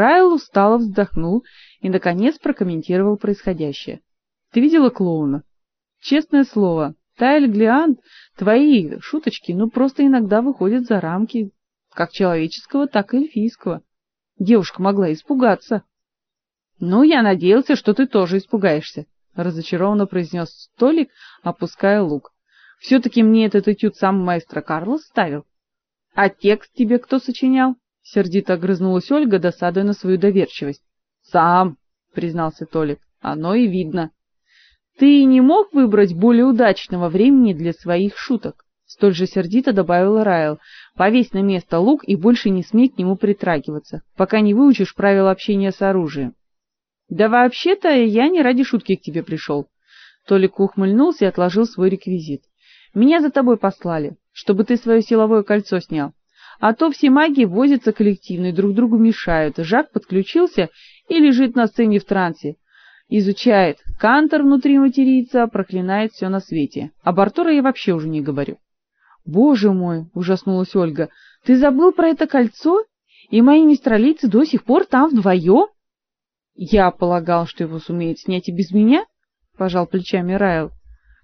Райл устало вздохнул и наконец прокомментировал происходящее. Ты видела клоуна? Честное слово, Тайль Глиан, твои шуточки, ну просто иногда выходят за рамки как человеческого, так и эльфийского. Девушка могла испугаться. Ну, я надеялся, что ты тоже испугаешься, разочарованно произнес Толик, опуская лук. все таки мне этот этюд сам маэстро Карлос ставил. А текст тебе кто сочинял? Сердито огрызнулась Ольга, досадуя на свою доверчивость. Сам, признался Толик. Оно и видно. Ты не мог выбрать более удачного времени для своих шуток? Столь же сердито добавил Райл. Повесь на место лук и больше не смей к нему притрагиваться, пока не выучишь правил общения с оружием. Да вообще-то я не ради шутки к тебе пришел. Толик ухмыльнулся и отложил свой реквизит. Меня за тобой послали, чтобы ты свое силовое кольцо снял. А то все маги возятся коллективно и друг другу мешают. Жак подключился и лежит на сцене в трансе изучает. Кантор внутри матерится, проклинает все на свете. Об Артуре я вообще уже не говорю. Боже мой, ужаснулась Ольга. Ты забыл про это кольцо? И мои мистралийцы до сих пор там вдвоем? Я полагал, что его сумеет снять и без меня, пожал плечами Райл.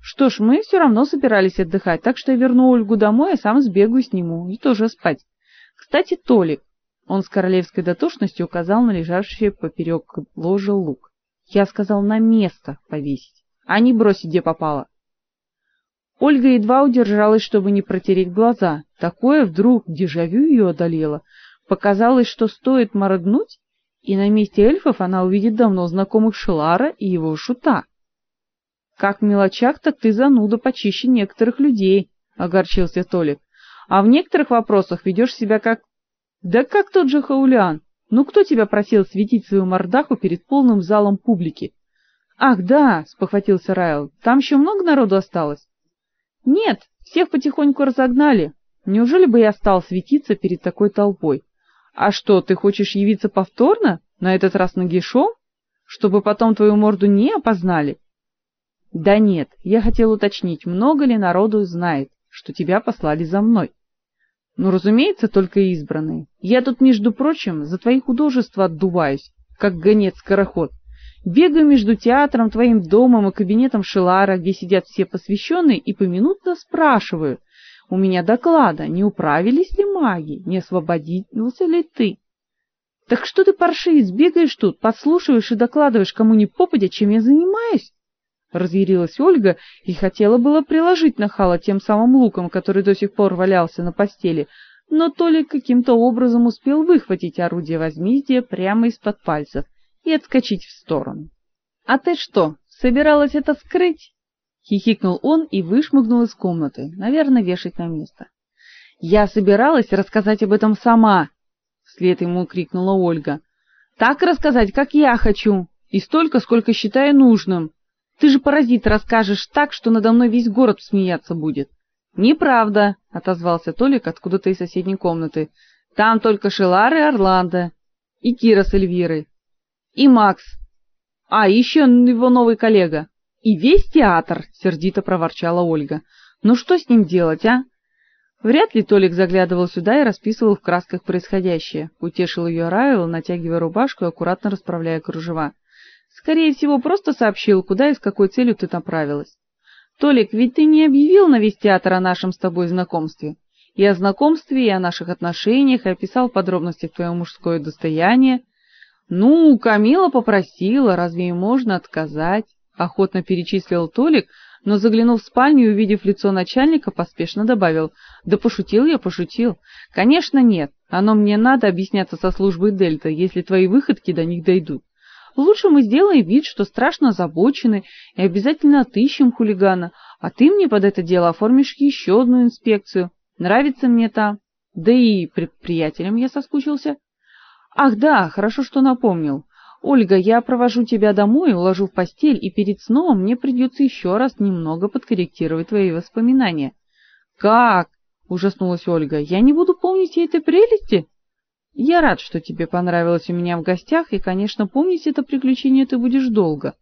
Что ж, мы все равно собирались отдыхать, так что я верну Ольгу домой, а сам сбегаю сниму и тоже спать. Кстати, Толик, он с королевской дотошностью указал на лежащий поперек ложа лук. Я сказал на место повесить, а не бросить где попало. Ольга едва удержалась, чтобы не протереть глаза. Такое вдруг дежавю ее одолело. Показалось, что стоит моргнуть, и на месте эльфов она увидит давно знакомых Шелара и его шута. Как в мелочах, так ты зануда почище некоторых людей, огорчился Толик. А в некоторых вопросах ведешь себя как да как тот же Хаулиан. Ну кто тебя просил светить свою мордаху перед полным залом публики? Ах, да, спохватился Райл. Там еще много народу осталось. Нет, всех потихоньку разогнали. Неужели бы я стал светиться перед такой толпой? А что, ты хочешь явиться повторно, на этот раз нагишом, чтобы потом твою морду не опознали? Да нет, я хотел уточнить, много ли народу знает, что тебя послали за мной. Ну, разумеется, только избранные. Я тут, между прочим, за твои художества отдуваюсь, как гонец-скороход. Бегаю между театром, твоим домом и кабинетом Шелара, где сидят все посвященные, и поминутно спрашиваю у меня доклада, не управились ли маги, не освободился ли ты. Так что ты, паршивец, бегаешь тут, подслушиваешь и докладываешь кому ни попадя, чем я занимаюсь? Разъярилась Ольга и хотела было приложить нахала тем самым луком, который до сих пор валялся на постели, но Толик каким-то образом успел выхватить орудие возмездия прямо из-под пальцев и отскочить в сторону. А ты что, собиралась это скрыть? хихикнул он и вышмыгнул из комнаты, наверное, вешать на место. Я собиралась рассказать об этом сама, вслед ему крикнула Ольга. Так рассказать, как я хочу, и столько, сколько считаю нужным. Ты же паразит расскажешь так, что надо мной весь город смеяться будет. Неправда, отозвался Толик откуда-то из соседней комнаты. Там только Шелар и Орландо, и Кира с Эльвирой, и Макс. А, еще его новый коллега. И весь театр, сердито проворчала Ольга. Ну что с ним делать, а? Вряд ли Толик заглядывал сюда и расписывал в красках происходящее. Утешил ее Райл, натягивая рубашку и аккуратно расправляя кружева. Скорее всего, просто сообщил, куда и с какой целью ты направилась. Толик, ведь ты не объявил на весь театр о нашем с тобой знакомстве. И о знакомстве, и о наших отношениях, и описал в подробностях твое мужское достояние. Ну, Камила попросила, разве ей можно отказать? Охотно перечислил Толик, но заглянув в спальню и увидев лицо начальника, поспешно добавил: "Да пошутил я, пошутил. Конечно, нет. Оно мне надо объясняться со службой Дельта, если твои выходки до них дойдут. Лучше мы сделаем вид, что страшно озабочены и обязательно отыщем хулигана, а ты мне под это дело оформишь еще одну инспекцию. Нравится мне там. Да и при приятелям я соскучился. Ах, да, хорошо, что напомнил. Ольга, я провожу тебя домой, уложу в постель, и перед сном мне придется еще раз немного подкорректировать твои воспоминания. Как? ужаснулась Ольга. Я не буду помнить этой прелести? Я рад, что тебе понравилось у меня в гостях, и, конечно, помнить это приключение ты будешь долго.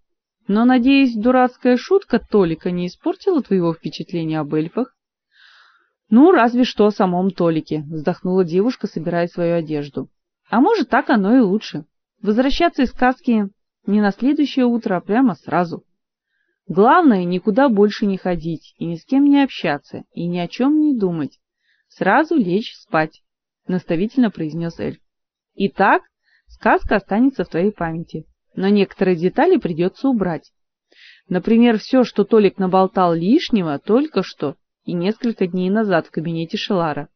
Но, надеюсь, дурацкая шутка Толика не испортила твоего впечатления об эльфах? Ну, разве что о самом Толике, вздохнула девушка, собирая свою одежду. А может, так оно и лучше. Возвращаться из сказки не на следующее утро, а прямо сразу. Главное никуда больше не ходить и ни с кем не общаться и ни о чем не думать. Сразу лечь спать, наставительно произнес эльф. И так сказка останется в твоей памяти, но некоторые детали придется убрать. Например, все, что Толик наболтал лишнего только что и несколько дней назад в кабинете Шелара.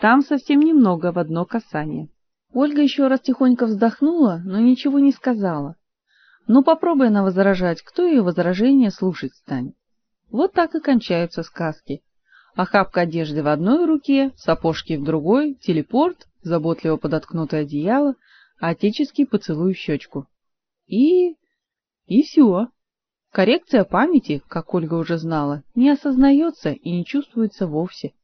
Там совсем немного в одно касание. Ольга еще раз тихонько вздохнула, но ничего не сказала. Ну попробуй она возражать, кто ее возражение слушать станет? Вот так и кончаются сказки. Охапка одежды в одной руке, сапожки в другой, телепорт, заботливо подоткнутое одеяло, а отеческий поцелуй в щечку. И... и все. Коррекция памяти, как Ольга уже знала, не осознается и не чувствуется вовсе.